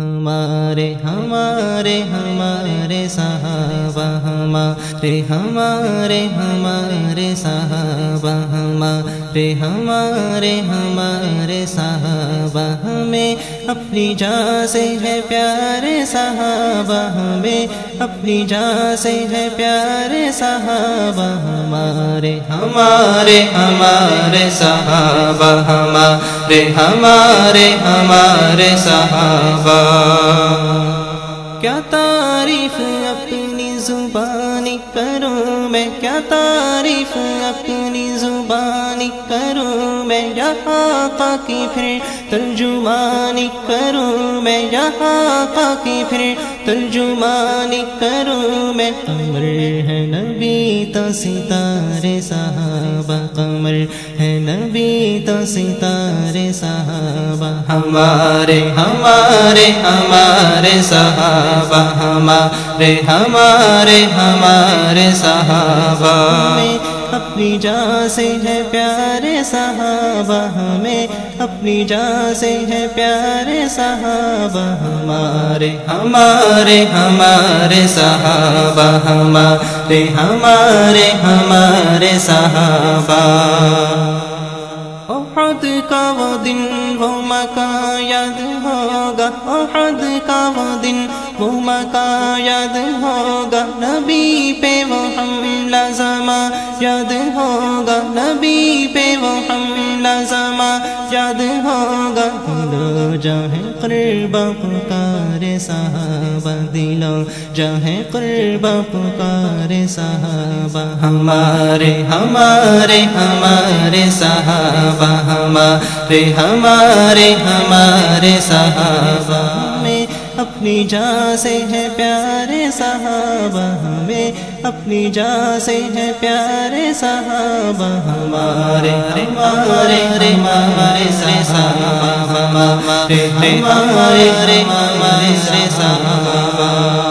ہمارے ہمارے ہمارے صحابہ، ہمارے ہمارے ہمارے صحابہ، ہمارے ہمارے ہمارے صحابہ، ہمیں اپنی جان سے ہے پیارے صحابہ، ہمیں اپنی جان سے ہے پیارے صحابہ، ہمارے ہمارے ہمارے صحابہ، ہمارے ہمارے ہمارے صحابہ۔ کیا تعریف اپنی زبانی کروں میں؟ کیا تعریف اپنی زبانی کروں میں؟ یہاں کی پھر ترجمانی کروں میں۔ یہاں کی پھر ترجمانی کروں میں۔ قمر ہے نبی تو ستارے صحابہ، قمر ہے نبی تو ستارے صحابہ۔ ہمارے ہمارے ہمارے صحابہ ہمارے ہمارے ہمارے صحابہ۔ اپنی جان سے ہے پیارے صحابہ۔ ہمیں اپنی جان سے ہے پیارے صحابہ۔ ہمارے ہمارے ہمارے صحابہ۔ ہمارے ہمارے ہمارے صحابہ۔ احد کا وہ دن، وہ مکان یاد ہوگا۔ احد کا وہ دن، وہ مکان یاد ہوگا۔ نبی پہ وہ حملہ زمان یاد ہوگا۔ نبی پہ وہ حملہ یاد ہوگا، دلو جہیں قربا پکارے صحابہ دلو جہیں قربا پکارے صحابہ ہمارے ہمارے ہمارے صحابہ ہمارے ہمارے ہمارے صحابہ اپنی جان سے ہے پیارے صحابہ ہمیں، اپنی جان سے ہے پیارے صحابہ، ہمارے ہمارے ہمارے صحابہ، ہمارے ہمارے ہمارے صحابہ۔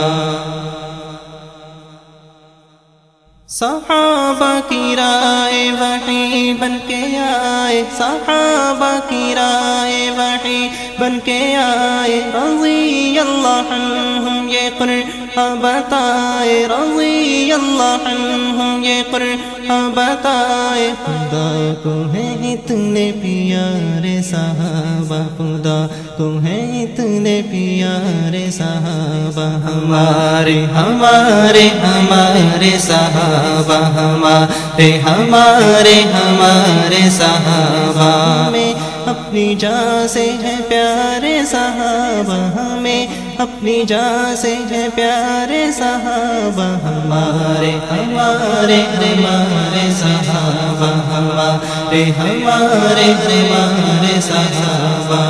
صحابہ کی رائے وحی بن کے آئے، صحابہ کی رائے وحی بن کے آئے۔ رضی اللہ عنہم، یہ قرآن بتائے رضی اللہ عنہم یہ قرآن بتائے خدا کو ہے اتنے پیارے صحابہ، خدا کو ہے اتنے پیارے صحابہ، ہمارے ہمارے ہمارے صحابہ، ہمارے ہمارے ہمارے صحابہ۔ میں اپنی جان سے ہے پیارے صحابہ، ہمیں اپنی جان سے ہے پیارے صحابہ، ہمارے ہمارے ہمارے صحابہ، ہمارے ہمارے ہمارے صحابہ۔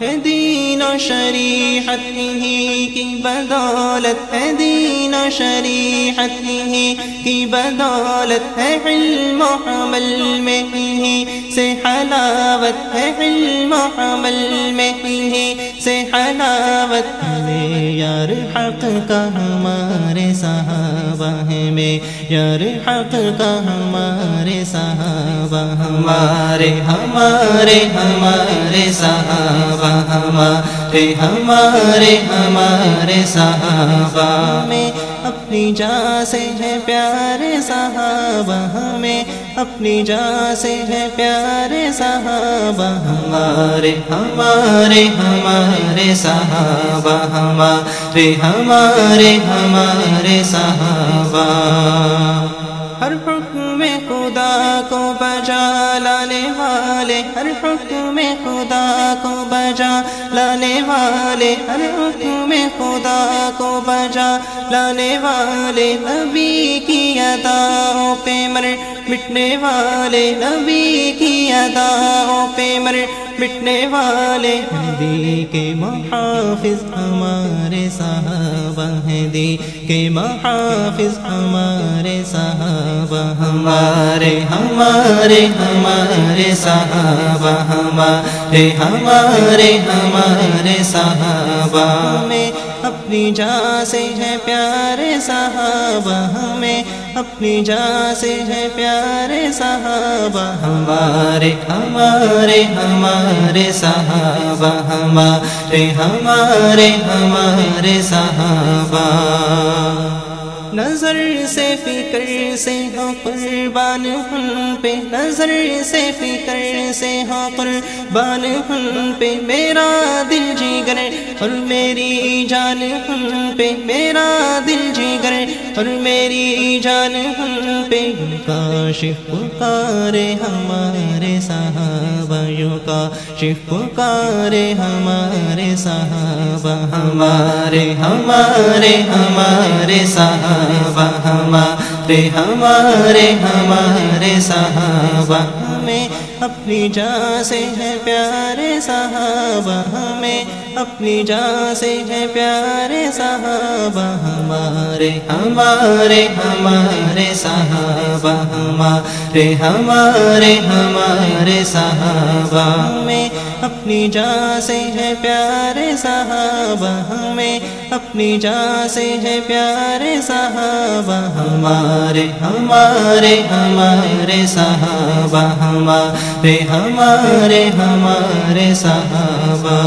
ہے دین و شریحت ہی کی بدولت ہے دین و شریحت ہی کی بدولت ہے علم و عمل میں ہی سے حلاوت ہے علم و عمل میں ہی سے حلاوت ہے۔ یار حق کا ہمارے صحابہ ہے میں۔ یار حق کا ہمارے صحابہ، ہمارے ہمارے ہمارے صحابہ، ہمارے ہمارے ہمارے صحابہ۔ میں اپنی جان سے ہے پیارے صحابہ ہمیں اپنی جان سے ہے پیارے صحابہ ہمارے ہمارے ہمارے صحابہ ہمارے ہمارے ہمارے صحابہ ہر حکم خدا کو بجا لانے والے ہر حکم خدا کو بجا لانے والے ہر حکم خدا کو بجا لانے والے نبی کی اداؤں پہ مر، مٹنے والے نبی کی اداؤں پہ مر۔ مٹنے والے دی کے محافظ ہمارے صحابہ ہیں۔ دی کے محافظ ہمارے صحابہ ہمارے ہمارے ہمارے صحابہ ہمارے ہمارے ہمارے صحابہ۔ میں اپنی جا سے ہے پیارے صحابہ ہمیں اپنی جا سے ہے پیارے صحابہ ہمارے ہمارے ہمارے صحابہ ہمارے ہمارے ہمارے صحابہ نظر سے فکر سے ہو قربان ہن پہ، نظر سے فکر سے ہو قربان ہن پہ۔ میرا دل جگر اور میری جان ہن پہ میرا دل جگر اور میری جان ہن پہ کاشف پکارے ہمارے صحابہ، یوں کا شف پکارے ہمارے صحابہ، ہمارے ہمارے ہمارے صحابہ، ہمارے ہمارے ہمارے صحابہ اپنی جان سے ہے پیارے صحابہ ہمیں، اپنی جان سے ہے پیارے صحابہ، ہمارے ہمارے ہمارے صحابہ، ہمارے ہمارے ہمارے صحابہ۔ ہمیں اپنی جان سے ہے پیارے صحابہ ہمیں، اپنی جان سے ہے پیارے صحابہ، ہمارے ہمارے ہمارے صحابہ، ہمارے ہمارے ہمارے صحابہ۔